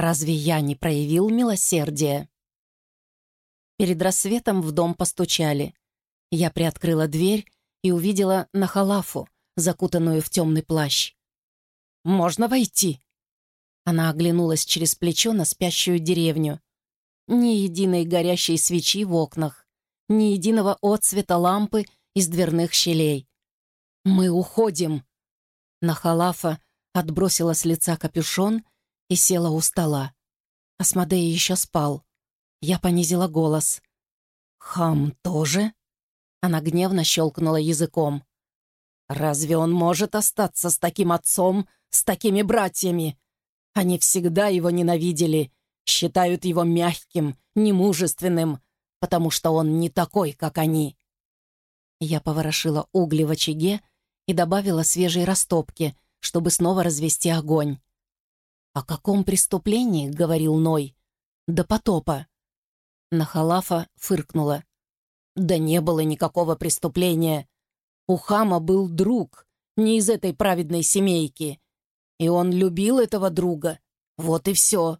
Разве я не проявил милосердие? Перед рассветом в дом постучали. Я приоткрыла дверь и увидела Нахалафу, закутанную в темный плащ. «Можно войти?» Она оглянулась через плечо на спящую деревню. Ни единой горящей свечи в окнах, ни единого отцвета лампы из дверных щелей. «Мы уходим!» Нахалафа отбросила с лица капюшон и села у стола. Асмодей еще спал. Я понизила голос. «Хам тоже?» Она гневно щелкнула языком. «Разве он может остаться с таким отцом, с такими братьями? Они всегда его ненавидели, считают его мягким, немужественным, потому что он не такой, как они». Я поворошила угли в очаге и добавила свежей растопки, чтобы снова развести огонь. «О каком преступлении?» — говорил Ной. «До потопа». Нахалафа фыркнула. «Да не было никакого преступления. У Хама был друг, не из этой праведной семейки. И он любил этого друга. Вот и все».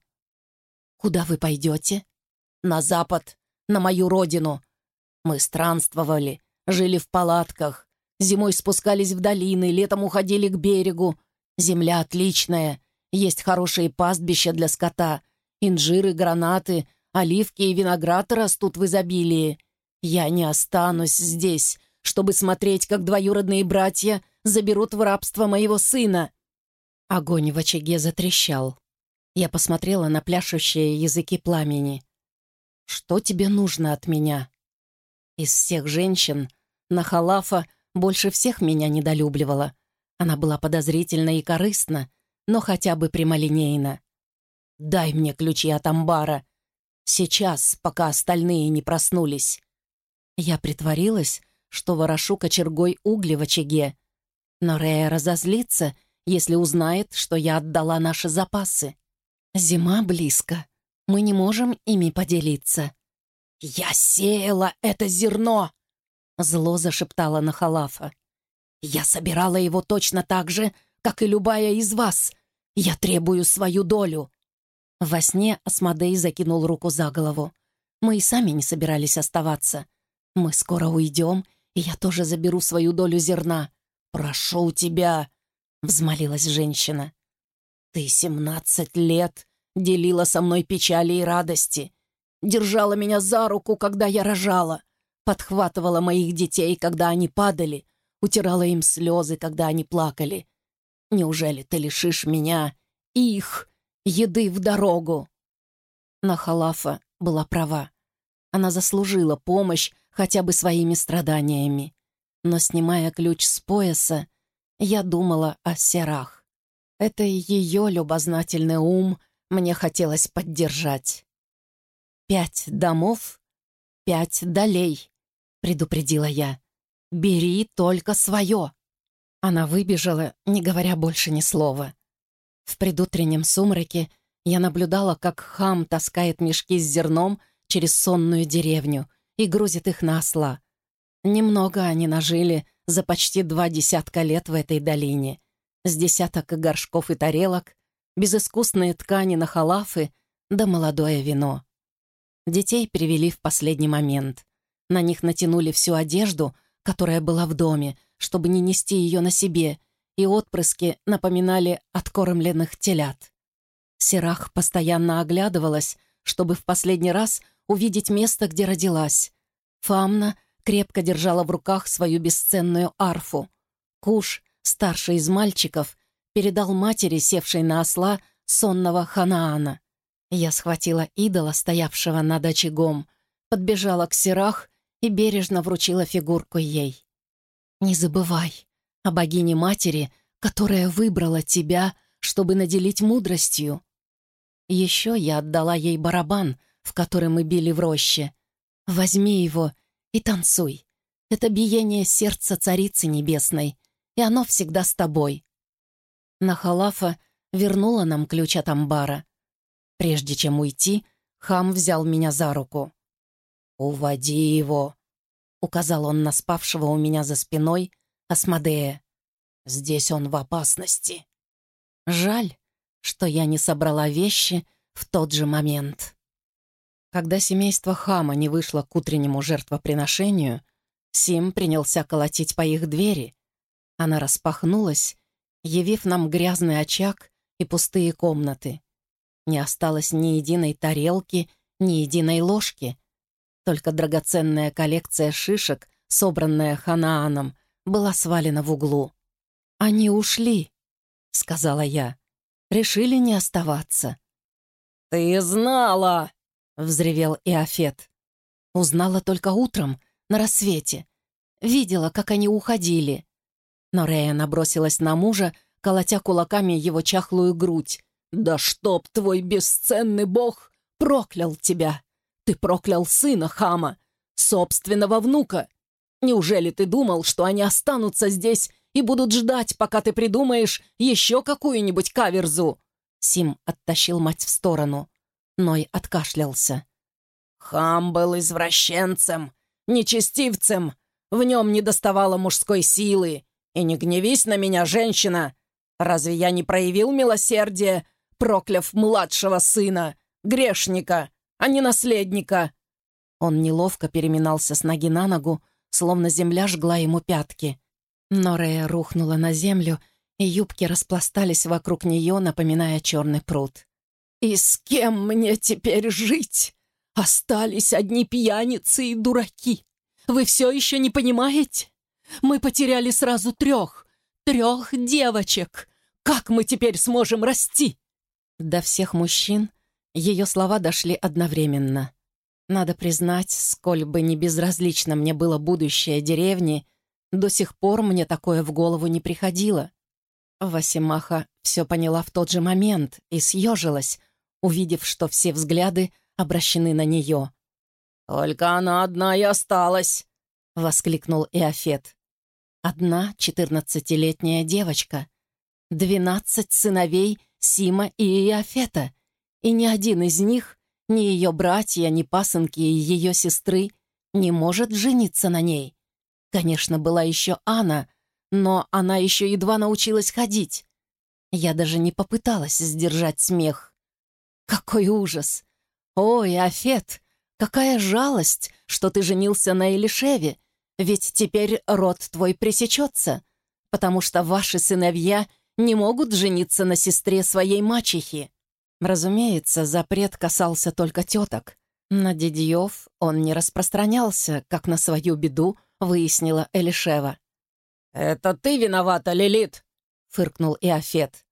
«Куда вы пойдете?» «На запад, на мою родину. Мы странствовали, жили в палатках, зимой спускались в долины, летом уходили к берегу. Земля отличная, есть хорошие пастбища для скота, инжиры, гранаты, оливки и виноград растут в изобилии. Я не останусь здесь, чтобы смотреть, как двоюродные братья заберут в рабство моего сына». Огонь в очаге затрещал. Я посмотрела на пляшущие языки пламени. «Что тебе нужно от меня?» Из всех женщин Нахалафа больше всех меня недолюбливала. Она была подозрительна и корыстна, но хотя бы прямолинейно. «Дай мне ключи от амбара. Сейчас, пока остальные не проснулись». Я притворилась, что ворошу кочергой угли в очаге. Но Рея разозлится, если узнает, что я отдала наши запасы. Зима близко. Мы не можем ими поделиться. «Я сеяла это зерно!» Зло зашептала Нахалафа. «Я собирала его точно так же, как и любая из вас. Я требую свою долю». Во сне Асмодей закинул руку за голову. Мы и сами не собирались оставаться. Мы скоро уйдем, и я тоже заберу свою долю зерна. «Прошу тебя!» — взмолилась женщина. «Ты семнадцать лет делила со мной печали и радости, держала меня за руку, когда я рожала, подхватывала моих детей, когда они падали, утирала им слезы, когда они плакали, Неужели ты лишишь меня, их, еды в дорогу?» Нахалафа была права. Она заслужила помощь хотя бы своими страданиями. Но, снимая ключ с пояса, я думала о серах. Это ее любознательный ум мне хотелось поддержать. «Пять домов, пять долей», — предупредила я. «Бери только свое». Она выбежала, не говоря больше ни слова. В предутреннем сумраке я наблюдала, как хам таскает мешки с зерном через сонную деревню и грузит их на осла. Немного они нажили за почти два десятка лет в этой долине. С десяток горшков и тарелок, безыскусные ткани на халафы да молодое вино. Детей привели в последний момент. На них натянули всю одежду, которая была в доме, чтобы не нести ее на себе, и отпрыски напоминали откормленных телят. Серах постоянно оглядывалась, чтобы в последний раз увидеть место, где родилась. Фамна крепко держала в руках свою бесценную арфу. Куш, старший из мальчиков, передал матери, севшей на осла, сонного Ханаана. Я схватила идола, стоявшего над очагом, подбежала к Серах и бережно вручила фигурку ей. Не забывай о богине-матери, которая выбрала тебя, чтобы наделить мудростью. Еще я отдала ей барабан, в который мы били в роще. Возьми его и танцуй. Это биение сердца Царицы Небесной, и оно всегда с тобой. Нахалафа вернула нам ключ от амбара. Прежде чем уйти, хам взял меня за руку. «Уводи его», — указал он на спавшего у меня за спиной Асмодея. «Здесь он в опасности». Жаль, что я не собрала вещи, в тот же момент. Когда семейство Хама не вышло к утреннему жертвоприношению, Сим принялся колотить по их двери. Она распахнулась, явив нам грязный очаг и пустые комнаты. Не осталось ни единой тарелки, ни единой ложки. Только драгоценная коллекция шишек, собранная Ханааном, была свалена в углу. «Они ушли», — сказала я. «Решили не оставаться». «Ты знала!» — взревел Иофет. Узнала только утром, на рассвете. Видела, как они уходили. Но Рея набросилась на мужа, колотя кулаками его чахлую грудь. «Да чтоб твой бесценный бог проклял тебя! Ты проклял сына Хама, собственного внука! Неужели ты думал, что они останутся здесь и будут ждать, пока ты придумаешь еще какую-нибудь каверзу?» Сим оттащил мать в сторону. Ной откашлялся. «Хам был извращенцем, нечестивцем. В нем не доставало мужской силы. И не гневись на меня, женщина. Разве я не проявил милосердие, прокляв младшего сына, грешника, а не наследника?» Он неловко переминался с ноги на ногу, словно земля жгла ему пятки. Но Рея рухнула на землю, и юбки распластались вокруг нее, напоминая черный пруд. «И с кем мне теперь жить? Остались одни пьяницы и дураки. Вы все еще не понимаете? Мы потеряли сразу трех, трех девочек. Как мы теперь сможем расти?» До всех мужчин ее слова дошли одновременно. Надо признать, сколь бы не безразлично мне было будущее деревни, до сих пор мне такое в голову не приходило. Васимаха все поняла в тот же момент и съежилась, увидев, что все взгляды обращены на нее. «Только она одна и осталась!» — воскликнул Иофет. «Одна четырнадцатилетняя девочка, двенадцать сыновей Сима и Иофета, и ни один из них ни ее братья, ни пасынки ее сестры не может жениться на ней. Конечно, была еще Анна, но она еще едва научилась ходить. Я даже не попыталась сдержать смех. Какой ужас! Ой, Афет, какая жалость, что ты женился на Элишеве, ведь теперь род твой пресечется, потому что ваши сыновья не могут жениться на сестре своей мачехи. Разумеется, запрет касался только теток. На дедьев он не распространялся, как на свою беду выяснила Элишева. «Это ты виновата, Лилит!» — фыркнул Иофет.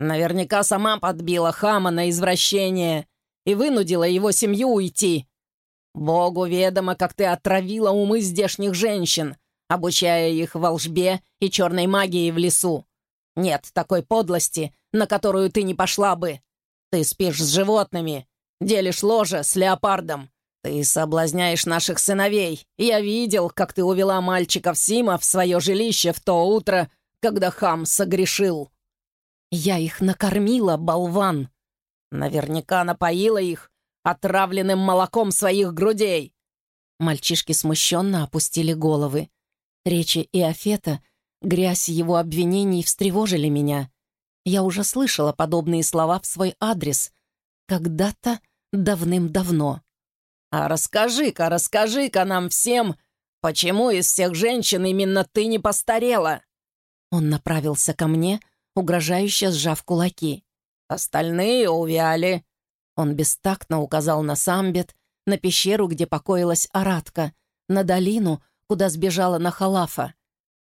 «Наверняка сама подбила хама на извращение и вынудила его семью уйти. Богу ведомо, как ты отравила умы здешних женщин, обучая их волжбе и черной магии в лесу. Нет такой подлости, на которую ты не пошла бы. Ты спишь с животными, делишь ложе с леопардом. Ты соблазняешь наших сыновей. Я видел, как ты увела мальчиков Сима в свое жилище в то утро, когда хам согрешил. Я их накормила, болван. Наверняка напоила их отравленным молоком своих грудей. Мальчишки смущенно опустили головы. Речи Иофета, грязь его обвинений встревожили меня. Я уже слышала подобные слова в свой адрес. Когда-то давным-давно. «А расскажи-ка, расскажи-ка нам всем, почему из всех женщин именно ты не постарела?» Он направился ко мне, угрожающе сжав кулаки. «Остальные увяли». Он бестактно указал на самбет, на пещеру, где покоилась Аратка, на долину, куда сбежала Нахалафа.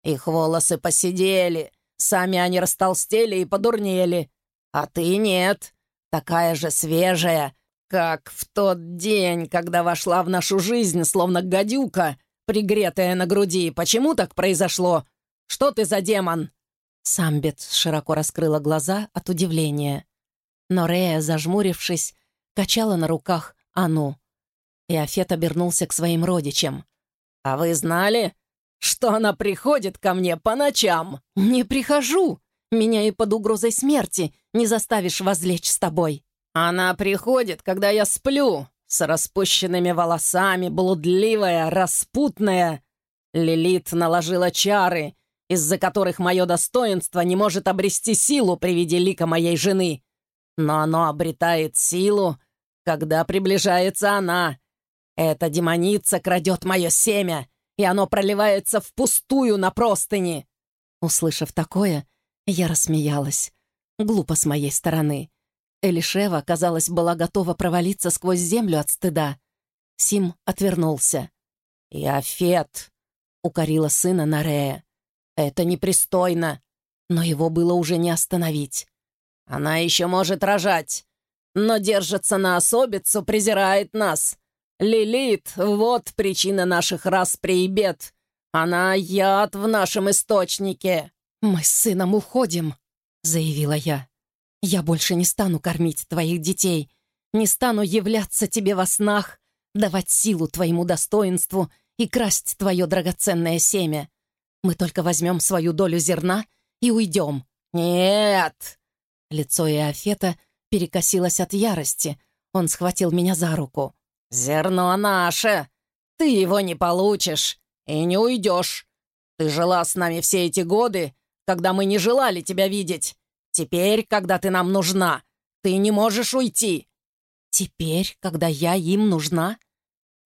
«Их волосы посидели, Сами они растолстели и подурнели. А ты нет. Такая же свежая, как в тот день, когда вошла в нашу жизнь, словно гадюка, пригретая на груди. Почему так произошло? Что ты за демон?» Самбет широко раскрыла глаза от удивления. Но Рея, зажмурившись, качала на руках Ану. И Афет обернулся к своим родичам. «А вы знали, что она приходит ко мне по ночам. Не прихожу. Меня и под угрозой смерти не заставишь возлечь с тобой. Она приходит, когда я сплю, с распущенными волосами, блудливая, распутная. Лилит наложила чары, из-за которых мое достоинство не может обрести силу при виде лика моей жены. но оно обретает силу, когда приближается она. Эта демоница крадет мое семя, и оно проливается впустую на простыни». Услышав такое, я рассмеялась. Глупо с моей стороны. Элишева, казалось, была готова провалиться сквозь землю от стыда. Сим отвернулся. «Яфет!» — укорила сына Нарея. «Это непристойно!» Но его было уже не остановить. «Она еще может рожать, но держится на особицу, презирает нас. Лилит — вот причина наших распри и бед. Она — яд в нашем источнике». «Мы с сыном уходим», — заявила я. «Я больше не стану кормить твоих детей, не стану являться тебе во снах, давать силу твоему достоинству и красть твое драгоценное семя. Мы только возьмем свою долю зерна и уйдем». «Нет!» Лицо Иофета перекосилось от ярости. Он схватил меня за руку. «Зерно наше! Ты его не получишь и не уйдешь. Ты жила с нами все эти годы, когда мы не желали тебя видеть. Теперь, когда ты нам нужна, ты не можешь уйти». «Теперь, когда я им нужна?»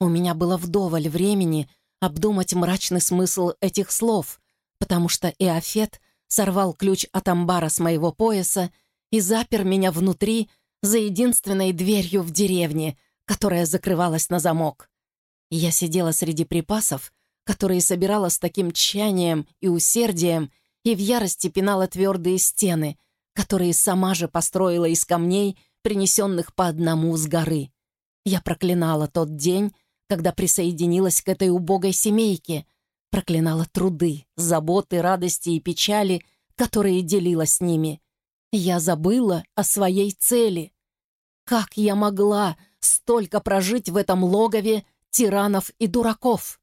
У меня было вдоволь времени обдумать мрачный смысл этих слов, потому что Иофет сорвал ключ от амбара с моего пояса и запер меня внутри за единственной дверью в деревне, которая закрывалась на замок. Я сидела среди припасов, которые собирала с таким тщанием и усердием, и в ярости пинала твердые стены, которые сама же построила из камней, принесенных по одному с горы. Я проклинала тот день, когда присоединилась к этой убогой семейке, проклинала труды, заботы, радости и печали, которые делила с ними. Я забыла о своей цели. Как я могла столько прожить в этом логове тиранов и дураков?